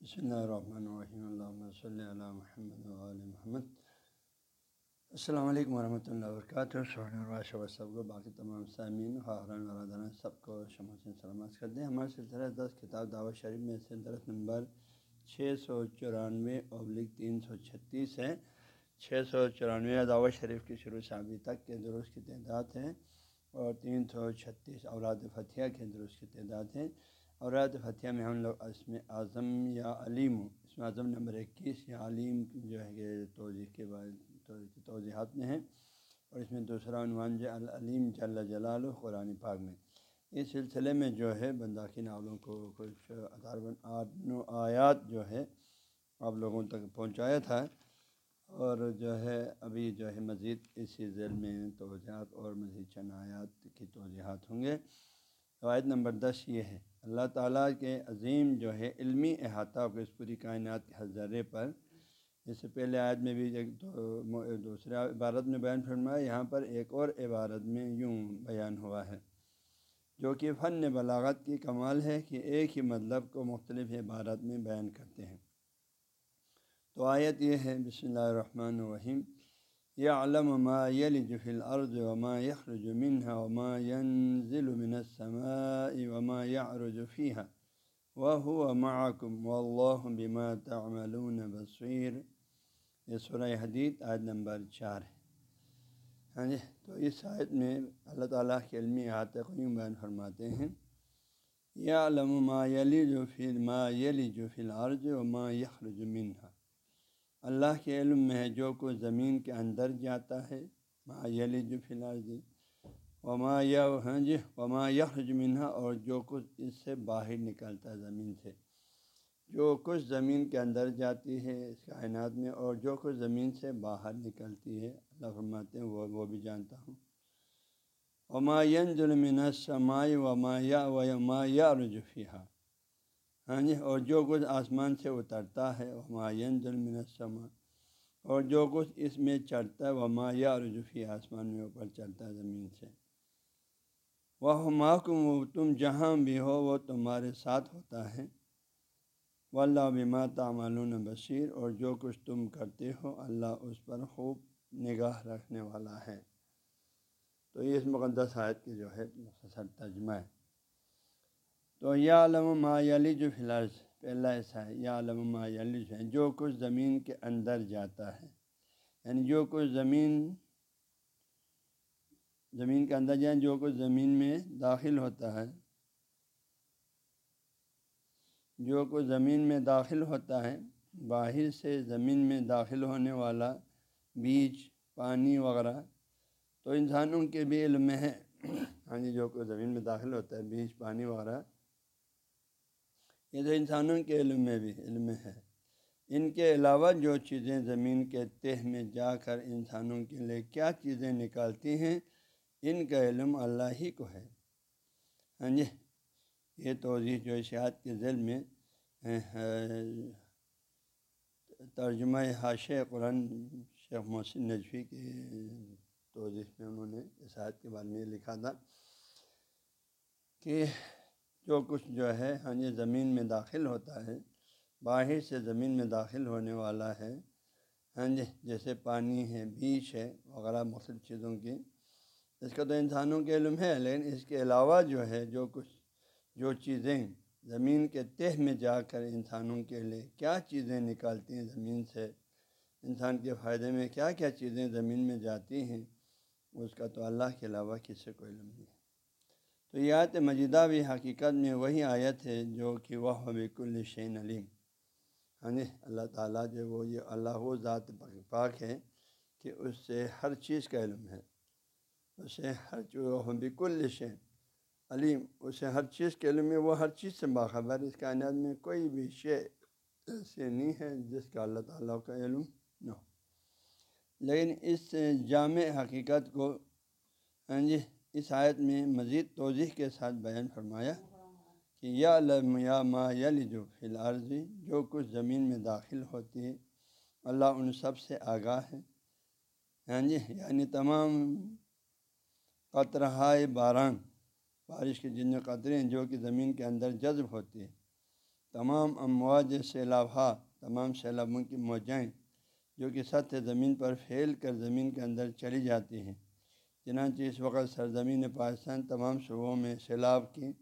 بسم اللہ الرحمن الرحیم اللہ صلی اللہ محمد علیہ محمد السلام علیکم ورحمۃ اللہ وبرکاتہ سب کو باقی تمام سامعین خارن ورادہ سب کو شمع سلامت کرتے ہیں ہمارے سلسلہ دس کتاب دعوت شریف میں سے درخت نمبر چھ سو چورانوے ابلک تین سو چھتیس ہے چھ سو چورانوے دعوت شریف کی شروع سے ابھی تک کے درست کی تعداد ہے اور تین سو چھتیس اوراد فتح کے درست کی تعداد ہے اور اوراد فتح میں ہم لوگ اس میں اعظم یا علیم اس میں اعظم نمبر اکیس یا علیم جو ہے کہ توضیح کے بعد توضیحات میں ہیں اور اس میں دوسرا عنوان جو العلیم جل جلال قرآن پاک میں۔ اس سلسلے میں جو ہے بنداخی ناولوں کو کچھ نو آیات جو ہے، آپ لوگوں تک پہنچایا تھا۔ اور جو ہے، ابھی جو ہے مزید اسی ذیل میں توضیحات اور مزید چند آیات کی توضیحات ہوں گے۔ روایت نمبر دس یہ ہے۔ اللہ تعالیٰ کے عظیم جو ہے علمی احاطہ کو اس پوری کائنات کے حضرے پر، اس سے پہلے آیت میں بھی ایک دوسرے عبارت میں بیان فرمایا، یہاں پر ایک اور عبارت میں یوں بیان ہوا ہے، جو کہ فن بلاغت کی کمال ہے کہ ایک ہی مطلب کو مختلف عبارت میں بیان کرتے ہیں۔ تو آیت یہ ہے، بسم اللہ الرحمن الرحیم۔ یا علم ما يلج في الأرض وما يخرج منها وما ينزل من السماء وما يعرج فيها. وهو معكم والله بما تعملون بصير. یہ سورہ حدید عید نمبر چار ہے. ہاں جی تو اس آیت میں اللہ تعالیٰ کے علمی احاطہ کو یوں بیان فرماتے ہیں. یا علم ما یلی جو فی ما یلی جو فی الارض و ما یخرج منها. اللہ کے علم میں ہے، جو کچھ زمین کے اندر جاتا ہے، ما یلی جو فی الحال وما یا ہاں جی وما یخرج منہا، اور جو کچھ اس سے باہر نکلتا ہے زمین سے۔ جو کچھ زمین کے اندر جاتی ہے اس کائنات میں، اور جو کچھ زمین سے باہر نکلتی ہے، اللہ فرماتے ہیں، وہ وہ بھی جانتا ہوں۔ وما ظلم سمائی وما یا وما یا رجفیہ ہاں جی اور جو کچھ آسمان سے اترتا ہے وہ معین ظلم اور جو کچھ اس میں چڑھتا ہے وہ مایا رجوفی آسمان میں اوپر چڑھتا ہے زمین سے۔ وہ محکم و تم جہاں بھی ہو وہ تمہارے ساتھ ہوتا ہے۔ و اللہ بما تعملون بصیر اور جو کچھ تم کرتے ہو، اللہ اس پر خوب نگاہ رکھنے والا ہے۔ تو یہ اس مقدس آیت کی جو ہے، مختصر ترجمہ ہے۔ تو یا علم ما علی جو فی الحال پہلا ایسا ہے یا علم ما علی جو ہے، جو کچھ زمین کے اندر جاتا ہے۔ یعنی جو کچھ زمین زمین کے اندر جائیں، جو کچھ زمین میں داخل ہوتا ہے۔ جو کچھ زمین میں داخل ہوتا ہے، باہر سے زمین میں داخل ہونے والا بیج، پانی وغیرہ، تو انسانوں کے بھی علم میں ہے۔ ہاں جی جو کچھ زمین میں داخل ہوتا ہے، بیج، پانی وغیرہ یہ تو انسانوں کے علم میں بھی، علم ہے۔ ان کے علاوہ جو چیزیں زمین کے تہ میں جا کر انسانوں کے لیے کیا چیزیں نکالتی ہیں، ان کا علم اللہ ہی کو ہے۔ ہاں جی یہ توضیح جو اشاعت کے ذیل میں ترجمہ حاش قرآن شیخ محسن نجفی کے توضیح میں انہوں نے اشاعت کے بارے میں لکھا تھا کہ جو کچھ جو ہے ہاں جی زمین میں داخل ہوتا ہے، باہر سے زمین میں داخل ہونے والا ہے ہاں جی جیسے پانی ہے، بیج ہے، وغیرہ مختلف چیزوں کی۔ اس کا تو انسانوں کے علم ہے، لیکن اس کے علاوہ جو ہے، جو کچھ، جو چیزیں زمین کے تہ میں جا کر انسانوں کے لیے کیا چیزیں نکالتی ہیں زمین سے، انسان کے فائدے میں کیا کیا چیزیں زمین میں جاتی ہیں، اس کا تو اللہ کے علاوہ کسی کو علم نہیں ہے۔ تو یہ آیت مجیدہ بھی حقیقت میں وہی آیت ہے جو کہ وہ حبیق الشین علیم۔ ہاں جی اللہ تعالیٰ جو وہ یہ اللہ وہ ذات پاک ہے کہ اس سے ہر چیز کا علم ہے۔ اسے ہر حبیق الشین علیم۔ اسے ہر چیز کے علم میں، وہ ہر چیز سے باخبر اس کائنات میں کوئی بھی شے ایسے نہیں ہے جس کا اللہ تعالیٰ کا علم نہ ہو۔ لیکن اس جامع حقیقت کو ہاں جی اس آیت میں مزید توضیح کے ساتھ بیان فرمایا کہ یا علم یا ما جو فی العرضی جو کچھ زمین میں داخل ہوتی ہے، اللہ ان سب سے آگاہ ہے۔ ہاں جی یعنی تمام قطرہائے باران، بارش کے جن قطرے ہیں، جو کہ زمین کے اندر جذب ہوتی ہے تمام امواج سیلابہ تمام سیلابوں کی موجائیں جو کہ سطح زمین پر پھیل کر زمین کے اندر چلی جاتی ہیں۔ چنانچہ اس وقت سرزمین پاکستان تمام صوبوں میں سیلاب کی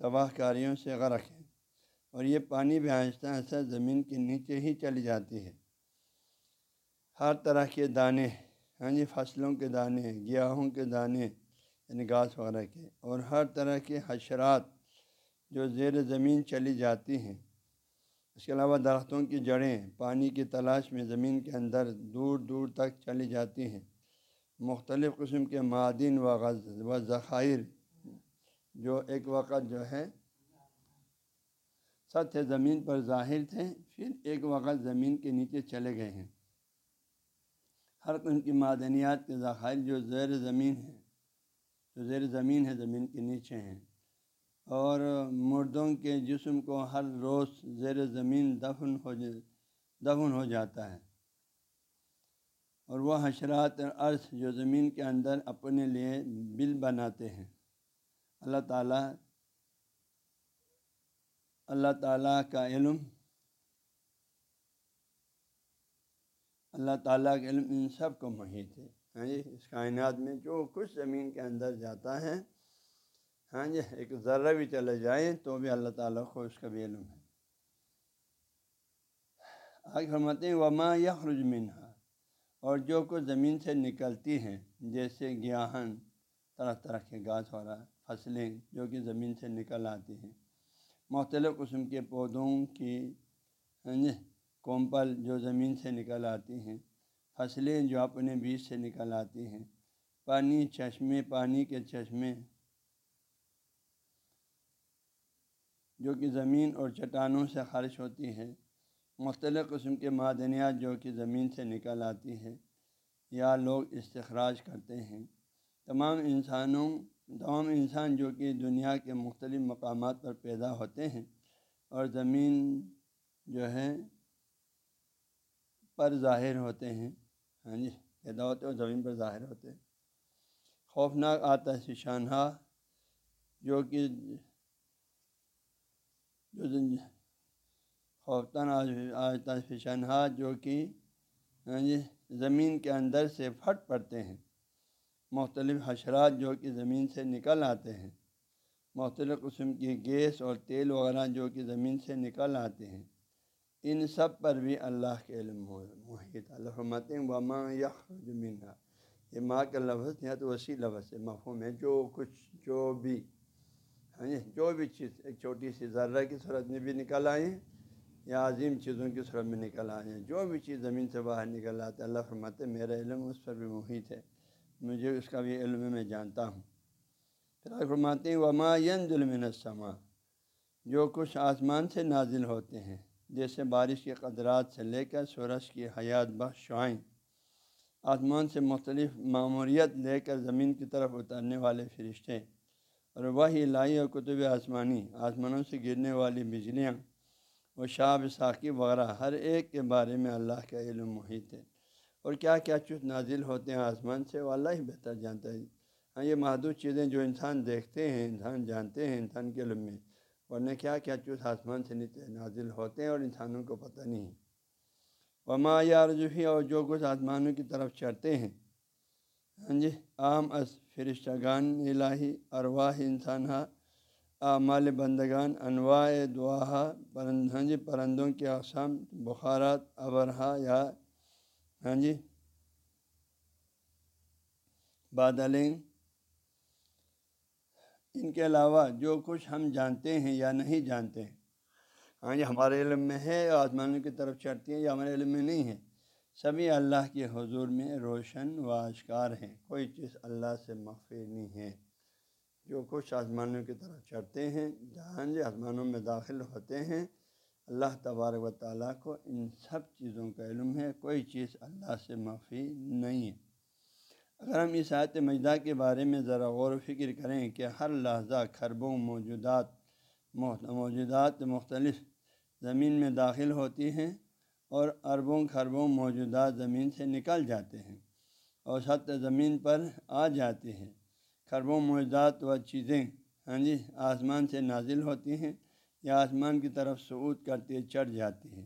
تباہ کاریوں سے غرق ہے اور یہ پانی بھی آہستہ آہستہ زمین کے نیچے ہی چلی جاتی ہے۔ ہر طرح کے دانے ہاں جی فصلوں کے دانے گیاہوں کے دانے یعنی گھاس وغیرہ کے۔ اور ہر طرح کے حشرات جو زیر زمین چلی جاتی ہیں۔ اس کے علاوہ درختوں کی جڑیں، پانی کی تلاش میں زمین کے اندر دور دور تک چلی جاتی ہیں۔ مختلف قسم کے معدن و و ذخائر جو ایک وقت جو ہے سطح زمین پر ظاہر تھے، پھر ایک وقت زمین کے نیچے چلے گئے ہیں۔ ہر قسم کی معدنیات کے ذخائر جو زیر زمین ہے جو زیر زمین ہے، زمین کے نیچے ہیں۔ اور مردوں کے جسم کو ہر روز زیر زمین دفن ہو دفن ہو جاتا ہے۔ اور وہ حشرات عرض جو زمین کے اندر اپنے لیے بل بناتے ہیں۔ اللہ تعالیٰ اللہ تعالیٰ کا علم، اللہ تعالیٰ کا علم ان سب کو محیط ہے۔ ہاں جی اس کائنات میں جو کچھ زمین کے اندر جاتا ہے ہاں جی ایک ذرہ بھی چلے جائیں تو بھی اللہ تعالیٰ کو اس کا بھی علم ہے۔ آگے فرماتے ہیں، وما یخرج منہا اور جو کچھ زمین سے نکلتی ہیں، جیسے گیاہن، طرح طرح کے گھاس والا فصلیں جو کہ زمین سے نکل آتی ہیں۔ مختلف قسم کے پودوں کی ہاں جی، کومپل جو زمین سے نکل آتی ہیں، فصلیں جو اپنے بیج سے نکل آتی ہیں۔ پانی، چشمے، پانی کے چشمے، جو کہ زمین اور چٹانوں سے خارش ہوتی ہے مختلف قسم کے معدنیات جو کہ زمین سے نکل آتی ہے یا لوگ استخراج کرتے ہیں۔ تمام انسانوں، تمام انسان جو کہ دنیا کے مختلف مقامات پر پیدا ہوتے ہیں اور زمین جو ہے پر ظاہر ہوتے ہیں۔ ہاں جی پیدا ہوتے اور زمین پر ظاہر ہوتے ہیں۔ خوفناک آتا ہے شانہ جو کہ جو خوفتان آج فشانہ جو کہ ہاں جی زمین کے اندر سے پھٹ پڑتے ہیں۔ مختلف حشرات جو کہ زمین سے نکل آتے ہیں۔ مختلف قسم کی گیس اور تیل وغیرہ جو کہ زمین سے نکل آتے ہیں۔ ان سب پر بھی اللہ کے علم محیط اللہ ہیں وما یخرج یہ ماں کا لفظ یا تو وسیع لفظ ہے، مفہوم ہے۔ جو کچھ جو بھی ہاں جی، جو بھی چیز، ایک چھوٹی سی ذرہ کی صورت میں بھی نکل آئیں یا عظیم چیزوں کی صورت میں نکل آئے ہیں۔ جو بھی چیز زمین سے باہر نکل آتے اللہ فرماتے میرا علم اس پر بھی محیط ہے۔ مجھے اس کا بھی علم میں جانتا ہوں۔ پھر فرماتے ہیں، وما ظلم السما جو کچھ آسمان سے نازل ہوتے ہیں، جیسے بارش کے قدرات سے لے کر سورج کی حیات بخش شعائیں، آسمان سے مختلف معموریت لے کر زمین کی طرف اترنے والے فرشتے، اور وہی لائی اور کتب آسمانی، آسمانوں سے گرنے والی بجلیاں و شاب ساقی وغیرہ، ہر ایک کے بارے میں اللہ کا علم، محیط ہے۔ اور کیا کیا چیز نازل ہوتے ہیں آسمان سے، وہ اللہ ہی بہتر جانتا ہے۔ ہاں یہ محدود چیزیں جو انسان دیکھتے ہیں، انسان جانتے ہیں، انسان کے علم میں۔ ورنہ کیا کیا چیز آسمان سے نازل ہوتے ہیں اور انسانوں کو پتہ نہیں۔ وما یا رجوفی اور جو کچھ آسمانوں کی طرف چڑھتے ہیں۔ ہاں جی عام از فرشتگان، الہی، ارواح انسان اعمال بندگان انواع دعا پرند ہاں جی پرندوں کے اقسام بخارات ابرہا یا ہاں جی بادلیں۔ ان کے علاوہ جو کچھ ہم جانتے ہیں یا نہیں جانتے ہیں۔ ہاں جی ہمارے علم میں ہے، آسمانوں کی طرف چڑھتی ہیں یا ہمارے علم میں نہیں ہے۔ سبھی اللہ کے حضور میں روشن و اشکار ہیں، کوئی چیز اللہ سے مخفی نہیں ہے۔ جو کچھ آسمانوں کی طرف چڑھتے ہیں، جہاں جی آسمانوں میں داخل ہوتے ہیں، اللہ تبارک و تعالیٰ کو ان سب چیزوں کا علم ہے، کوئی چیز اللہ سے مخفی نہیں ہے۔ اگر ہم اس آیت مجدہ کے بارے میں ذرا غور و فکر کریں کہ ہر لحظہ خربوں موجودات موجودات مختلف زمین میں داخل ہوتی ہیں اور اربوں خربوں موجودات زمین سے نکل جاتے ہیں اور سطح زمین پر آ جاتے ہیں۔ خربوں موجودات و چیزیں ہاں جی آسمان سے نازل ہوتی ہیں یا آسمان کی طرف سعود کرتی چڑھ جاتی ہے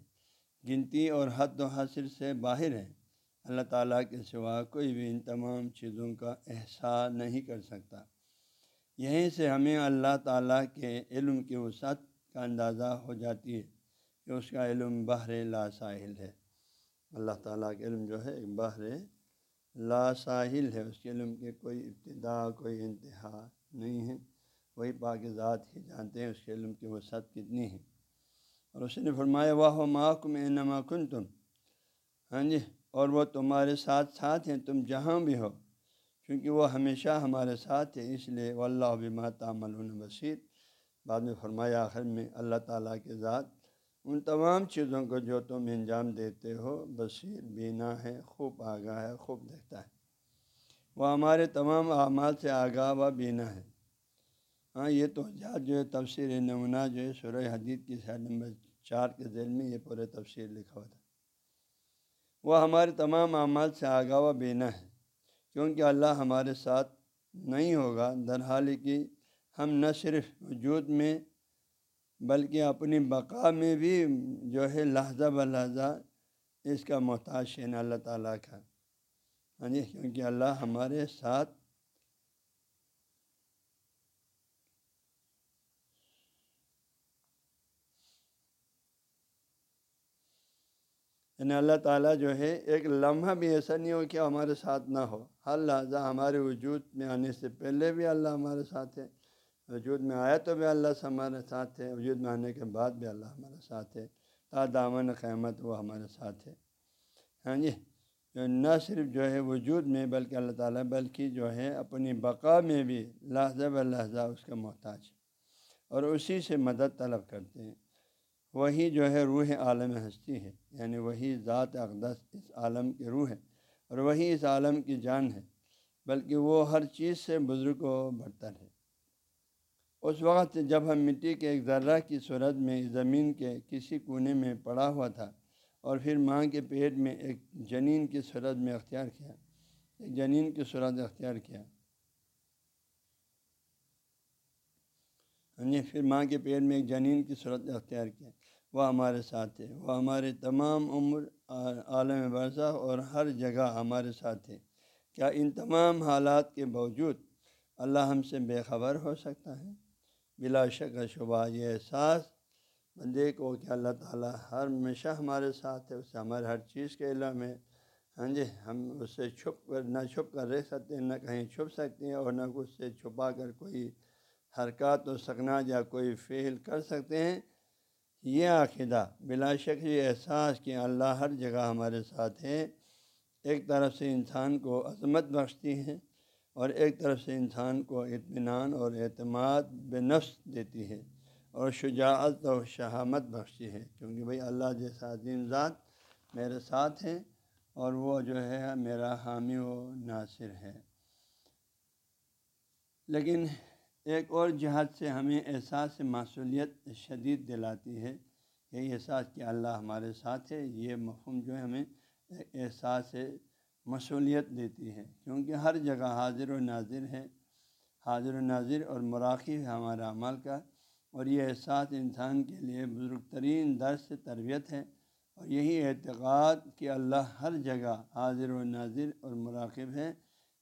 گنتی اور حد و حاصل سے باہر ہے اللہ تعالیٰ کے سوا کوئی بھی ان تمام چیزوں کا احساس نہیں کر سکتا۔ یہیں سے ہمیں اللہ تعالیٰ کے علم کی وسعت کا اندازہ ہو جاتی ہے کہ اس کا علم بحر لا ساحل ہے۔ اللہ تعالیٰ کے علم جو ہے ایک بحر لا ساحل ہے، اس کے علم کے کوئی ابتدا، کوئی انتہا نہیں ہے۔ وہی پاک ذات ہی جانتے ہیں، اس کے علم کی وسعت کتنی ہے۔ اور اس نے فرمایا، واہ محکم نما کن تم ہاں جی اور وہ تمہارے ساتھ ساتھ ہیں، تم جہاں بھی ہو، کیونکہ وہ ہمیشہ ہمارے ساتھ ہے اس لیے و اللہ بما تعمل بصیر۔ بعد میں فرمایا، آخر میں اللہ تعالیٰ کے ذات ان تمام چیزوں کو جو تم انجام دیتے ہو، بصیر، بینا ہے، خوب آگاہ ہے، خوب دیکھتا ہے۔ وہ ہمارے تمام اعمال سے آگاہ و بینا ہے۔ ہاں یہ تو جو ہے تفسیر نمونہ جو ہے سورہ حدید کی سائڈ نمبر چار کے ذیل میں یہ پورے تفسیر لکھا ہوا تھا۔ وہ ہمارے تمام اعمال سے آگاہ و بینا ہے۔ کیونکہ اللہ ہمارے ساتھ نہیں ہوگا، در حال کی ہم نہ صرف وجود میں بلکہ اپنی بقا میں بھی جو ہے لہجہ ب لہجہ اس کا محتاج ہے اللہ تعالیٰ کا۔ ہاں جی کیونکہ اللہ ہمارے ساتھ یعنی اللہ تعالیٰ جو ہے ایک لمحہ بھی ایسا نہیں ہو کہ ہمارے ساتھ نہ ہو۔ ہر لہٰذا ہمارے وجود میں آنے سے پہلے بھی اللہ ہمارے ساتھ ہے۔ وجود میں آیا تو بھی اللہ سے ہمارے ساتھ ہے، وجود میں آنے کے بعد بھی اللہ ہمارے ساتھ ہے۔ تا دامن قیمت وہ ہمارے ساتھ ہے۔ ہاں جی نہ صرف جو ہے وجود میں بلکہ اللہ تعالیٰ بلکہ جو ہے اپنی بقا میں بھی لہجہ ب لہجہ اس کا محتاج ہے اور اسی سے مدد طلب کرتے ہیں۔ وہی جو ہے روح عالم ہستی ہے یعنی وہی ذات اقدس اس عالم کی روح ہے اور وہی اس عالم کی جان ہے، بلکہ وہ ہر چیز سے بزرگ و برتر ہے۔ اس وقت جب ہم مٹی کے ایک ذرہ کی صورت میں زمین کے کسی کونے میں پڑا ہوا تھا اور پھر ماں کے پیٹ میں ایک جنین کی صورت میں اختیار کیا، ایک جنین کی صورت اختیار کیا۔ یعنی پھر ماں کے پیٹ میں ایک جنین کی صورت اختیار کیا۔ وہ ہمارے ساتھ ہے وہ ہمارے تمام عمر عالم برسہ اور ہر جگہ ہمارے ساتھ ہے کیا ان تمام حالات کے باوجود اللہ ہم سے بے خبر ہو سکتا ہے؟ بلا شک شبہ یہ احساس بندے کو کہ اللہ تعالیٰ ہر ہمیشہ ہمارے ساتھ ہے اس سے ہمارے ہر چیز کے علم ہے ہاں جی ہم اس سے چھپ کر نہ چھپ کر رہ سکتے ہیں، نہ کہیں چھپ سکتے ہیں اور نہ اس سے چھپا کر کوئی حرکات و سکنات یا کوئی فعل کر سکتے ہیں۔ یہ عقیدہ بلا شک یہ احساس کہ اللہ ہر جگہ ہمارے ساتھ ہے ایک طرف سے انسان کو عظمت بخشتی ہے اور ایک طرف سے انسان کو اطمینان اور اعتماد بے نفس دیتی ہے اور شجاعت و شہامت بخشتی ہے، کیونکہ بھئی اللہ جیسا عظیم ذات میرے ساتھ ہے اور وہ جو ہے میرا حامی و ناصر ہے۔ لیکن ایک اور جہاد سے ہمیں احساس معصولیت شدید دلاتی ہے یہی احساس کہ اللہ ہمارے ساتھ ہے، یہ مفہوم جو ہے ہمیں احساس مصولیت دیتی ہے۔ کیونکہ ہر جگہ حاضر و ناظر ہے۔ حاضر و ناظر اور مراقب ہے ہمارا عمل کا۔ اور یہ احساس انسان کے لیے بزرگ ترین درس تربیت ہے۔ اور یہی اعتقاد کہ اللہ ہر جگہ حاضر و ناظر اور مراقب ہے۔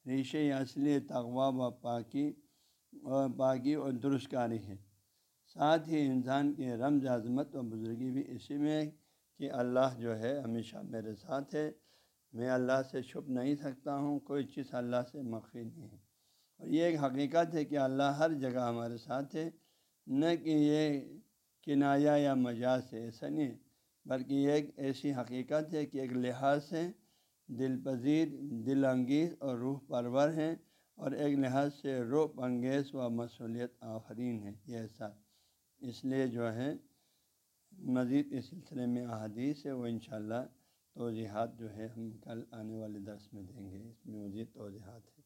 ریشے اصلی تغوا و پاکی اور باغی اور درست کاری ہے۔ ساتھ ہی انسان کی رمز عظمت و بزرگی بھی اسی میں ہے کہ اللہ جو ہے ہمیشہ میرے ساتھ ہے۔ میں اللہ سے چھپ نہیں سکتا ہوں، کوئی چیز اللہ سے مخفی نہیں ہے۔ اور یہ ایک حقیقت ہے کہ اللہ ہر جگہ ہمارے ساتھ ہے۔ نہ کہ یہ کنایا یا مجاز ہے، ایسا نہیں ہے۔ بلکہ یہ ایک ایسی حقیقت ہے کہ ایک لحاظ سے دل پذیر، دل انگیز اور روح پرور ہیں اور ایک لحاظ سے روپ انگیز و مصولیت آفرین ہے۔ یہ ایسا۔ اس لیے جو ہے، مزید اس سلسلے میں احادیث ہے، وہ انشاءاللہ توجیحات جو ہے ہم کل آنے والے درس میں دیں گے اس میں مزید توجیحات ہے